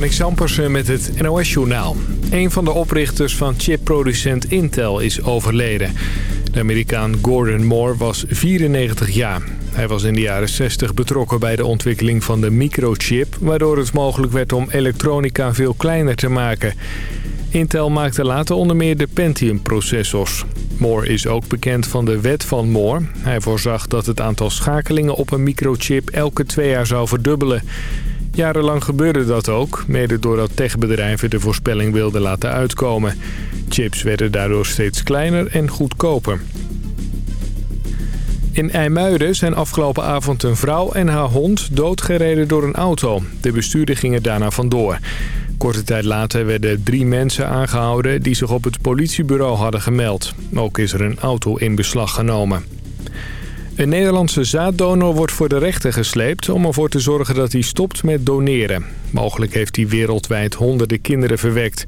Marnik Sampersen met het NOS-journaal. Een van de oprichters van chipproducent Intel is overleden. De Amerikaan Gordon Moore was 94 jaar. Hij was in de jaren 60 betrokken bij de ontwikkeling van de microchip... waardoor het mogelijk werd om elektronica veel kleiner te maken. Intel maakte later onder meer de Pentium-processors. Moore is ook bekend van de wet van Moore. Hij voorzag dat het aantal schakelingen op een microchip elke twee jaar zou verdubbelen... Jarenlang gebeurde dat ook, mede doordat techbedrijven de voorspelling wilden laten uitkomen. Chips werden daardoor steeds kleiner en goedkoper. In IJmuiden zijn afgelopen avond een vrouw en haar hond doodgereden door een auto. De bestuurder gingen daarna vandoor. Korte tijd later werden drie mensen aangehouden die zich op het politiebureau hadden gemeld. Ook is er een auto in beslag genomen. Een Nederlandse zaaddonor wordt voor de rechter gesleept om ervoor te zorgen dat hij stopt met doneren. Mogelijk heeft hij wereldwijd honderden kinderen verwekt.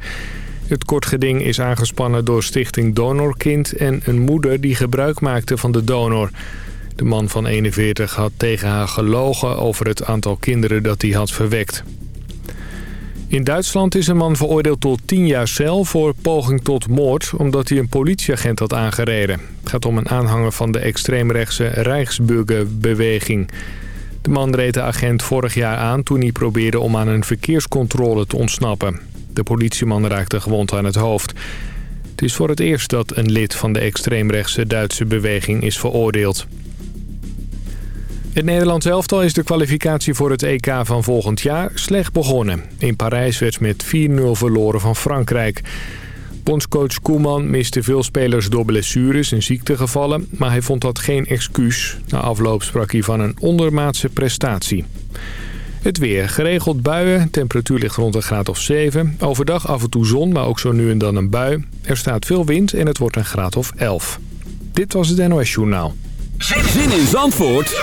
Het kortgeding is aangespannen door stichting Donorkind en een moeder die gebruik maakte van de donor. De man van 41 had tegen haar gelogen over het aantal kinderen dat hij had verwekt. In Duitsland is een man veroordeeld tot 10 jaar cel voor poging tot moord... omdat hij een politieagent had aangereden. Het gaat om een aanhanger van de extreemrechtse Rijksburgerbeweging. De man reed de agent vorig jaar aan toen hij probeerde om aan een verkeerscontrole te ontsnappen. De politieman raakte gewond aan het hoofd. Het is voor het eerst dat een lid van de extreemrechtse Duitse beweging is veroordeeld. Het Nederlands elftal is de kwalificatie voor het EK van volgend jaar slecht begonnen. In Parijs werd met 4-0 verloren van Frankrijk. Bondscoach Koeman miste veel spelers door blessures en ziektegevallen... maar hij vond dat geen excuus. Na afloop sprak hij van een ondermaatse prestatie. Het weer. Geregeld buien. Temperatuur ligt rond een graad of 7. Overdag af en toe zon, maar ook zo nu en dan een bui. Er staat veel wind en het wordt een graad of 11. Dit was het NOS Journaal. Zin in Zandvoort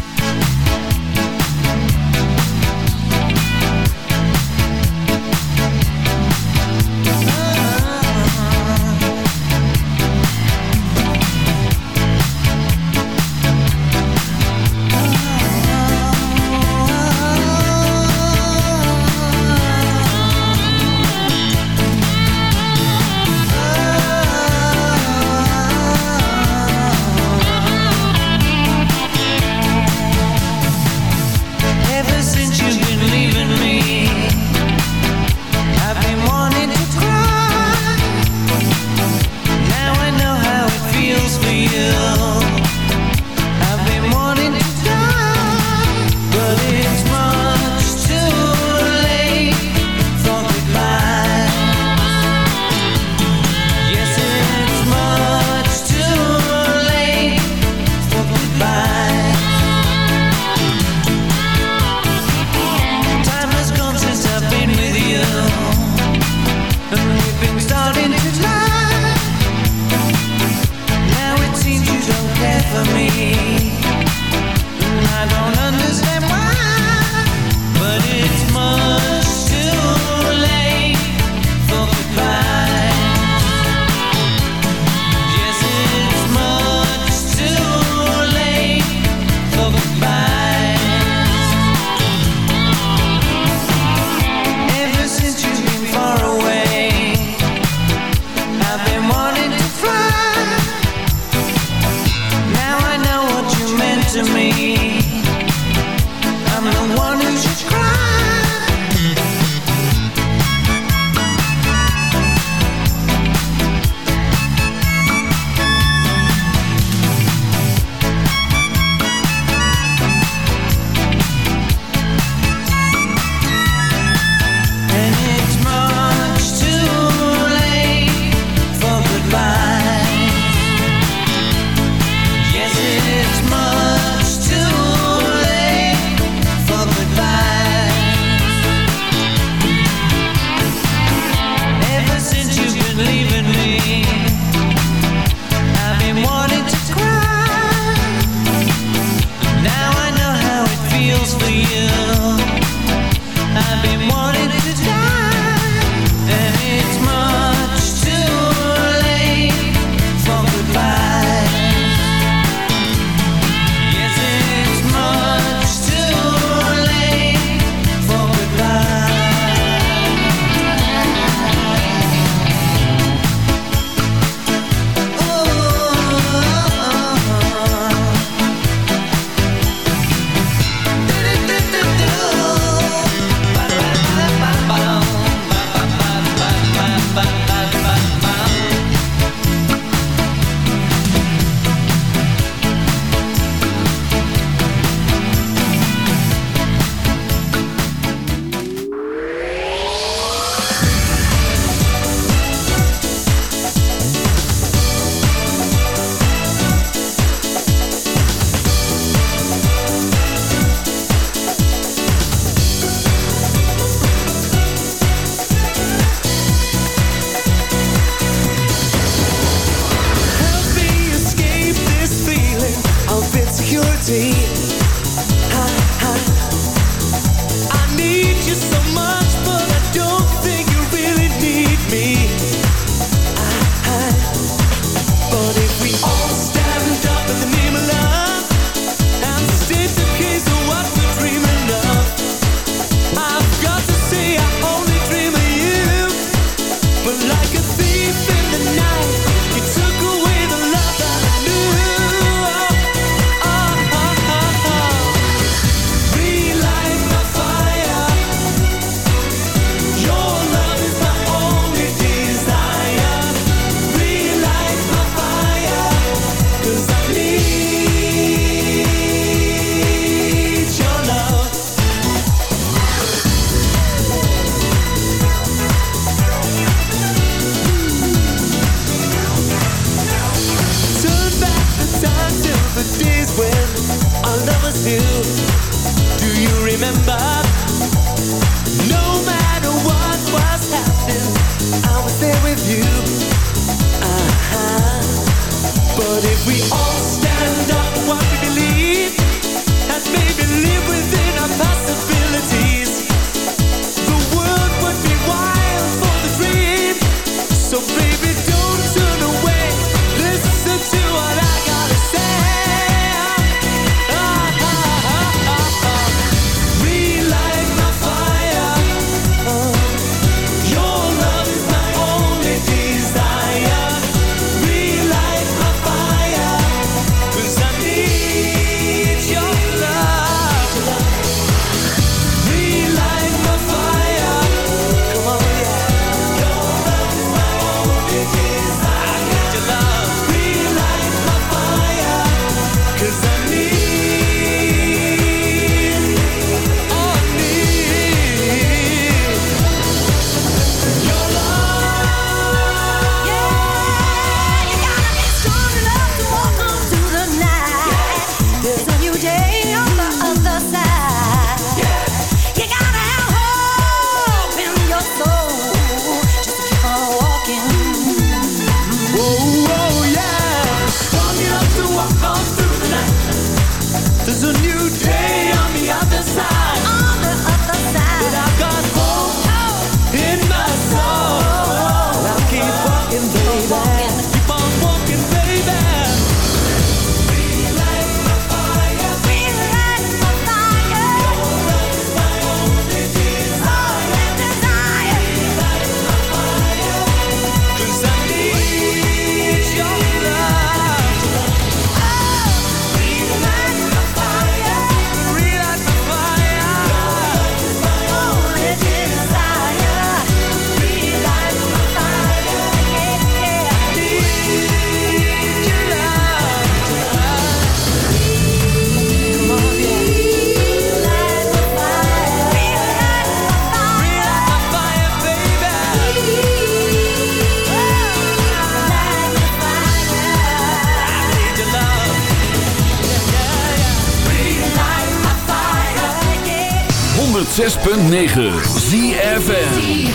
106.9 ZFM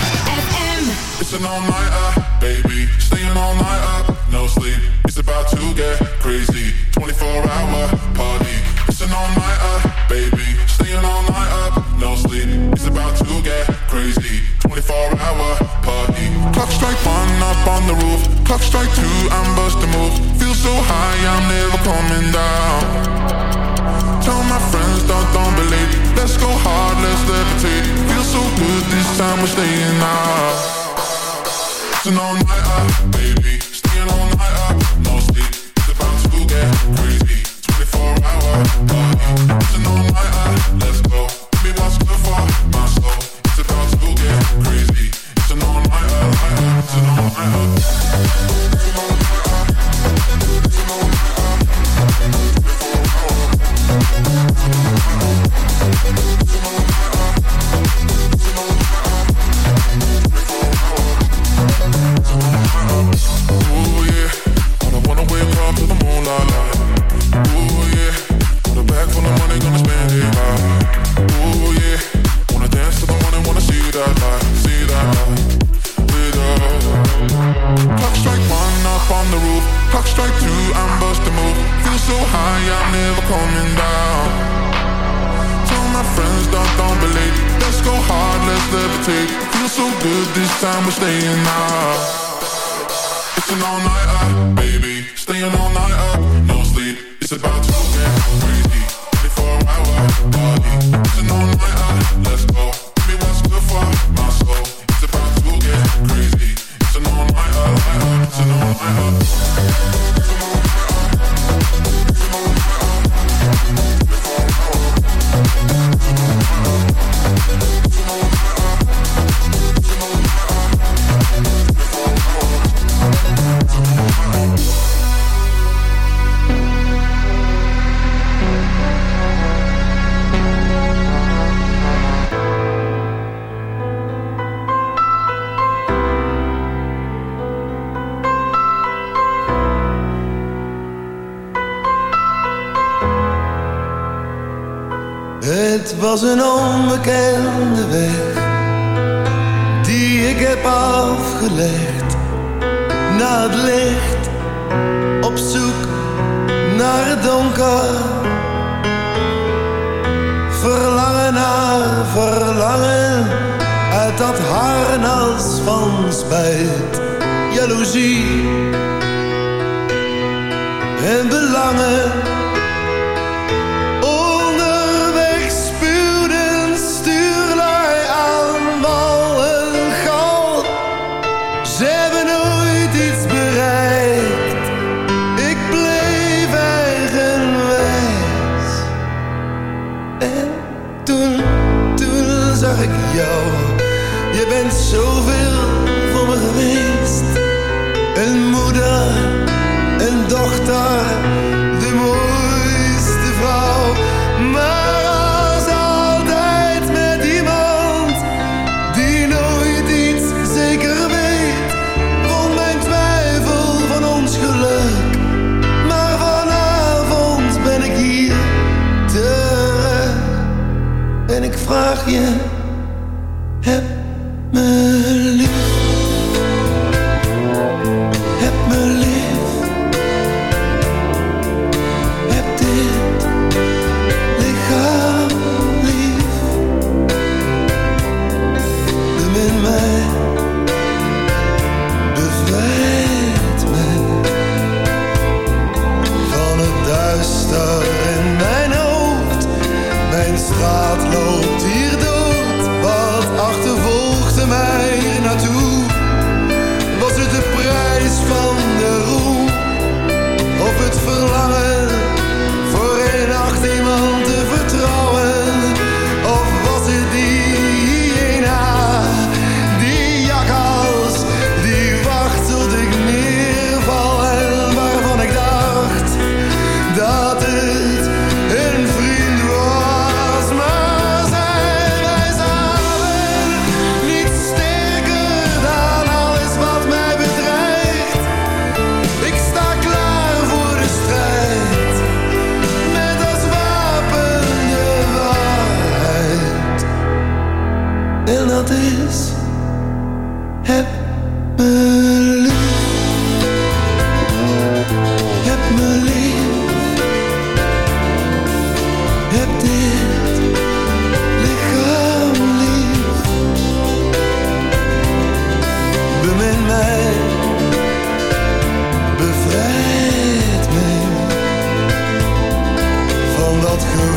It's an all-nighter, baby. Staying all night up, no sleep. It's about to get crazy. 24-hour party. It's an all-nighter, baby. Staying all night up, no sleep. It's about to get crazy. 24-hour party. Clock strike one up on the roof. Clock strike two, I'm moves Feel so high, I'm never coming down Tell my friends, don't, don't believe Let's go hard, let's levitate. Feel so good this time we're staying out. It's an all nighter, baby. Staying all night up, no sleep. It's about to get crazy. 24 hour party. It's an all nighter, let's go. Give me what's good for my soul. It's about to get crazy. It's an all nighter, it's an all nighter. la yeah, with a bag full of money, gonna spend it high. Yeah, wanna dance to the one wanna see that light, see that light. With us. Clock strike one up on the roof, clock strike two, I'm busting. Feel so high, I'm never coming down. Tell my friends don't don't believe. Let's go hard, let's levitate. So good this time, we're staying out. It's an all-nighter, baby. Staying all night it's about 2 a.m. Crazy, 24 hour party. Listen on my eyes, let's go. felt good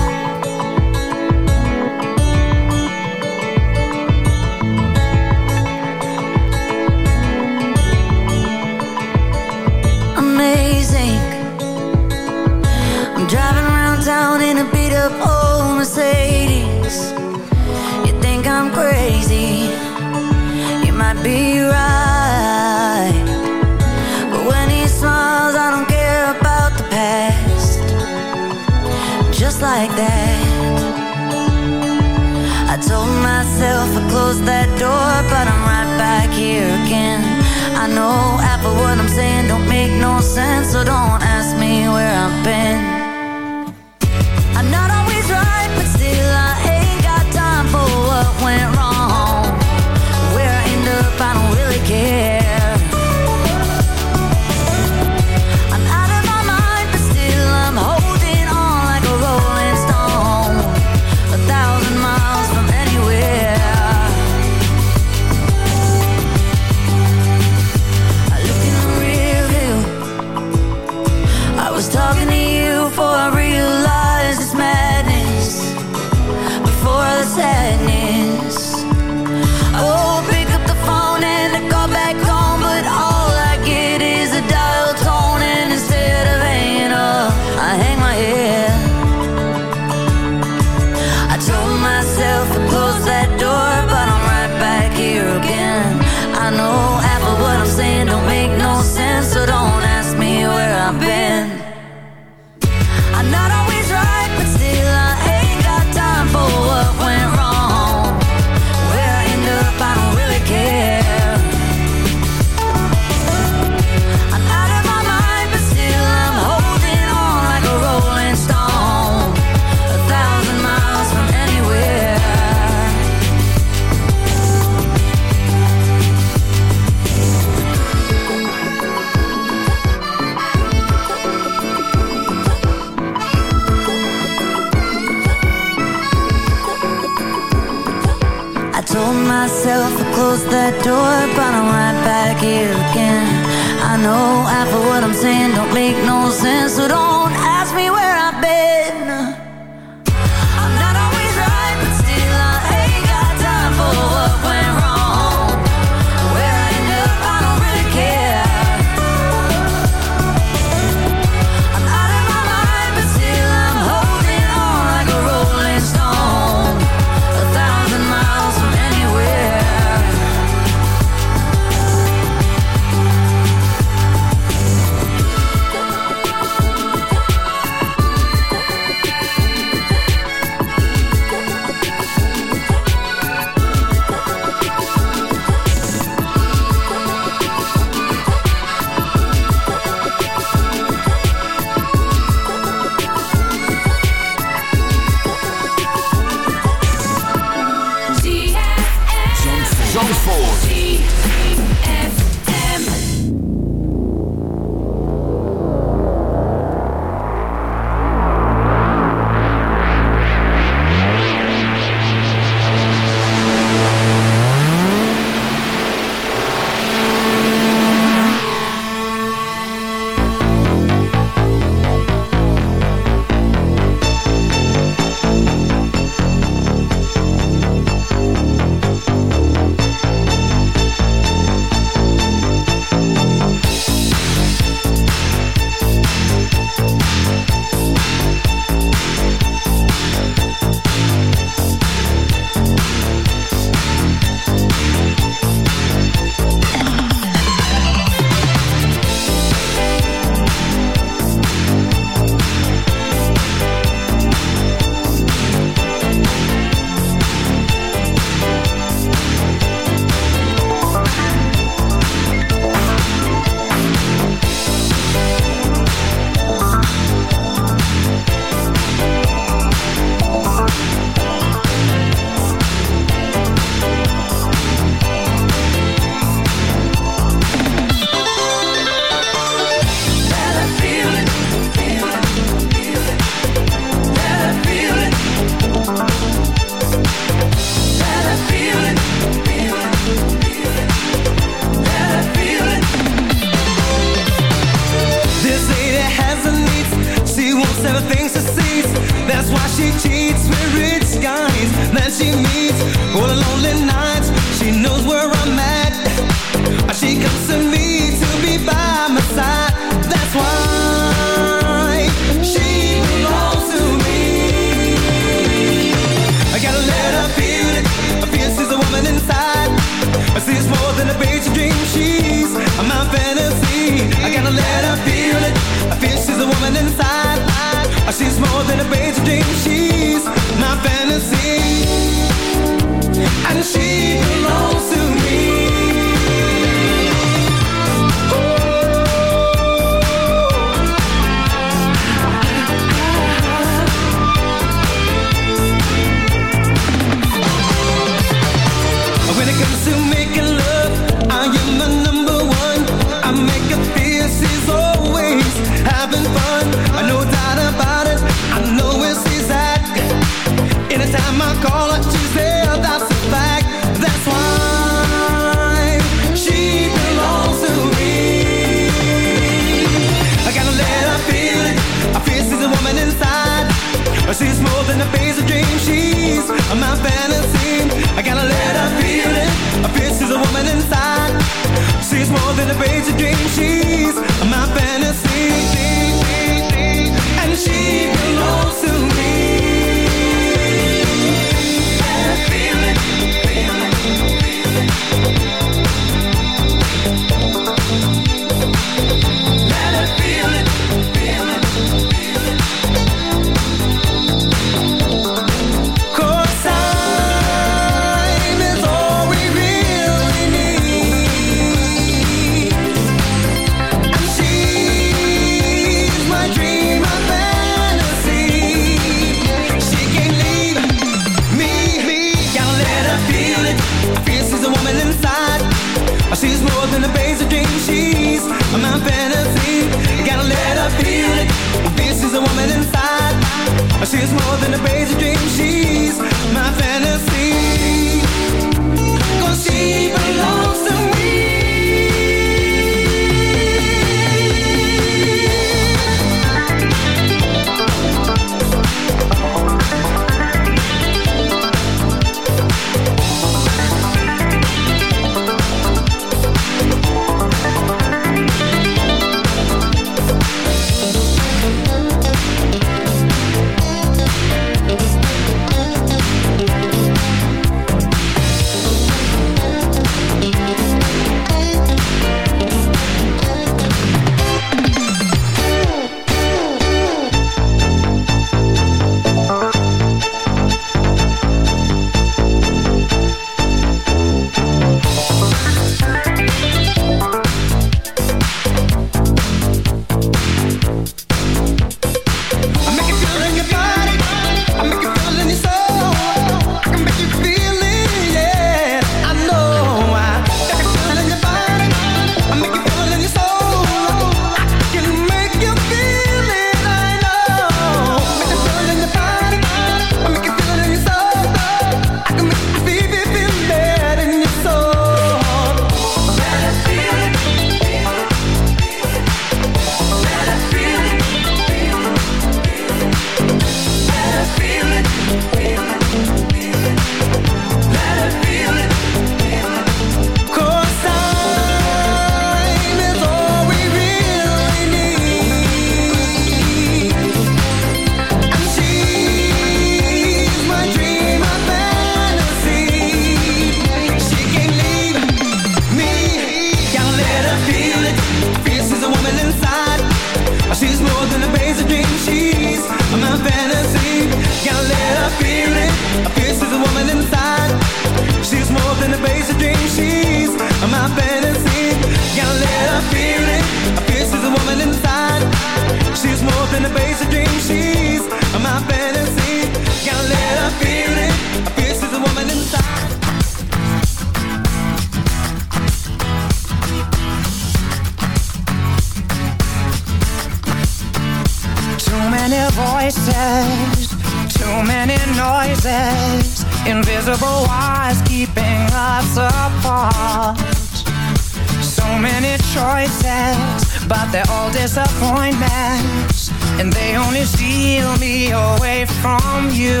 but they're all disappointments, and they only steal me away from you.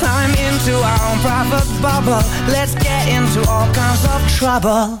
Climb into our own private bubble, let's get into all kinds of trouble.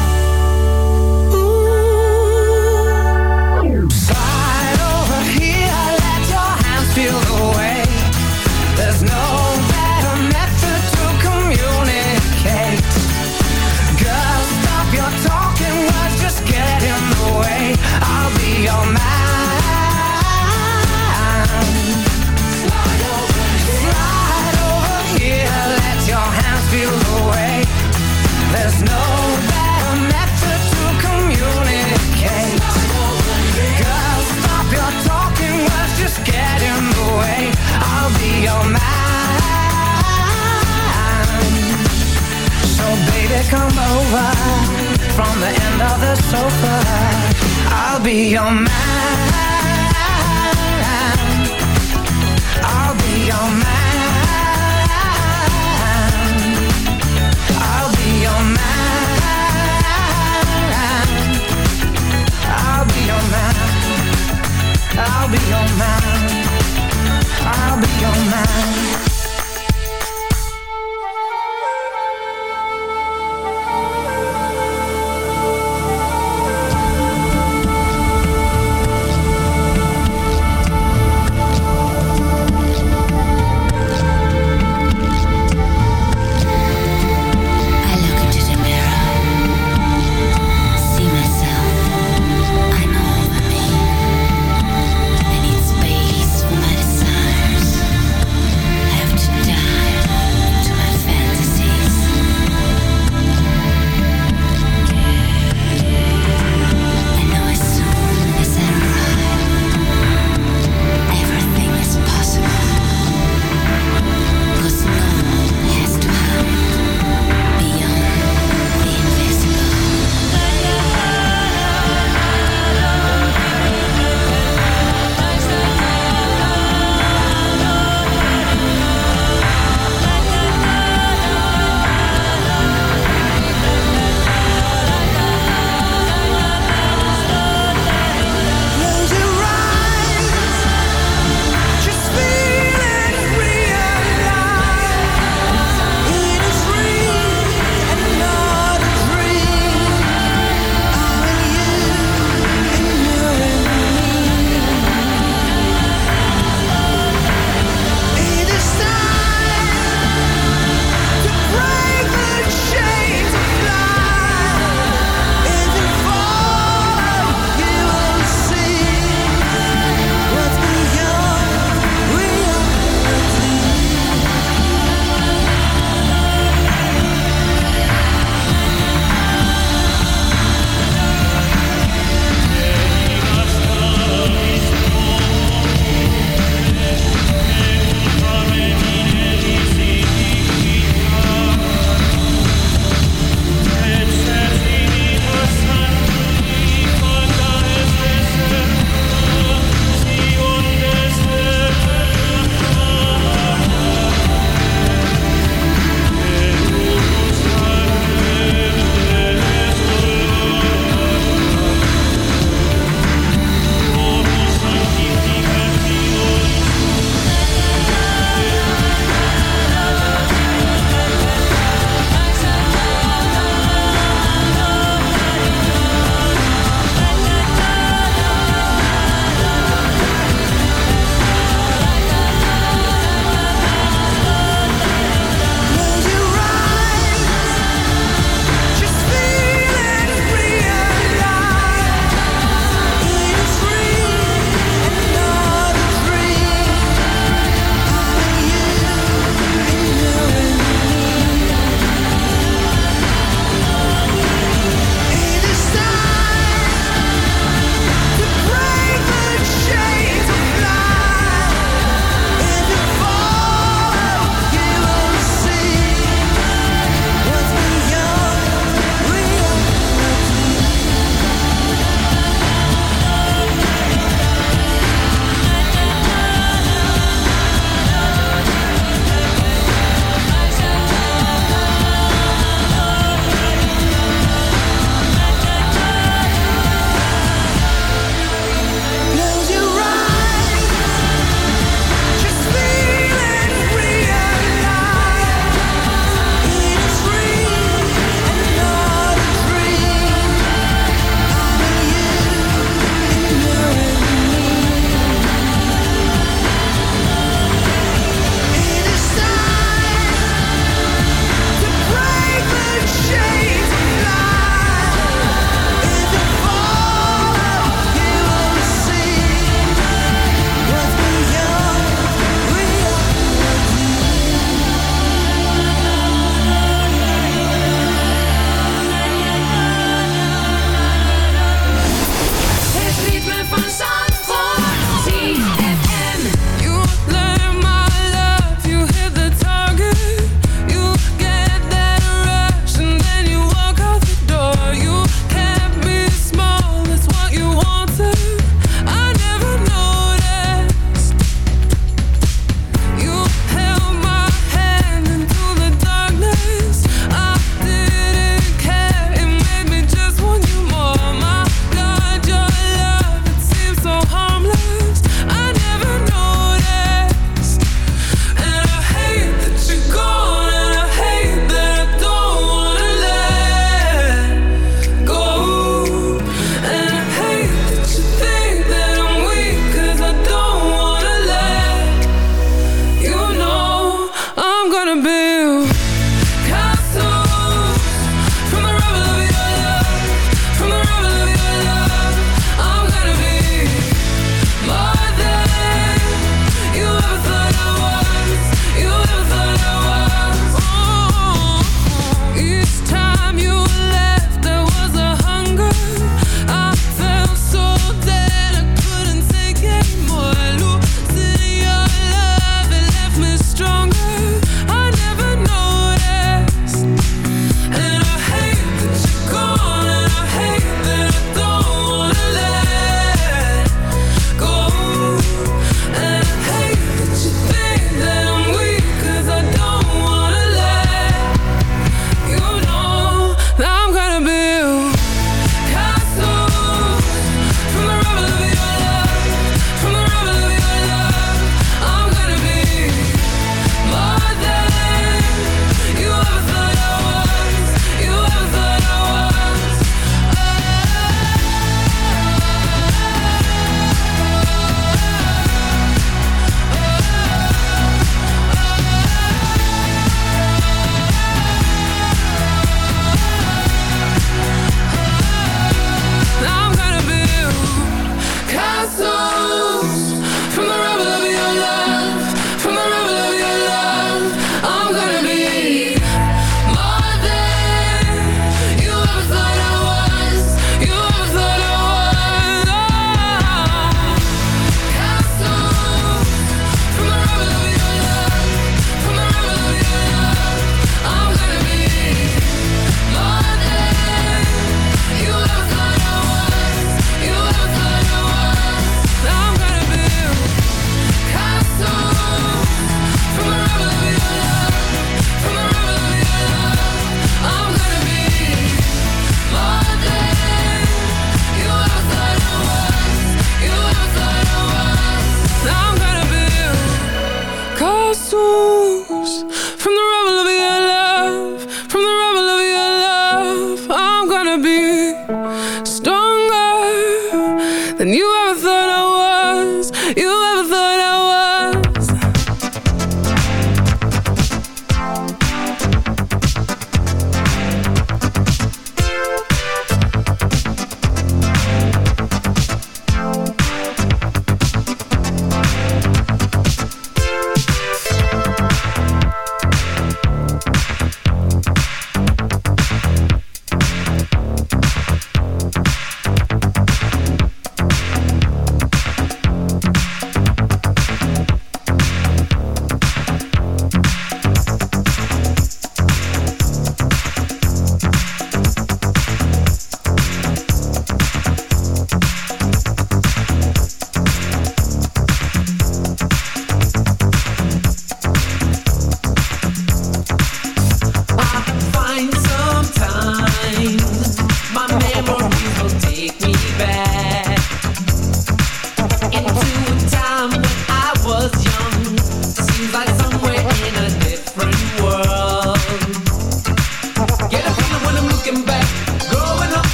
I'll be your man. So baby, come over from the end of the sofa. I'll be your man.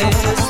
Special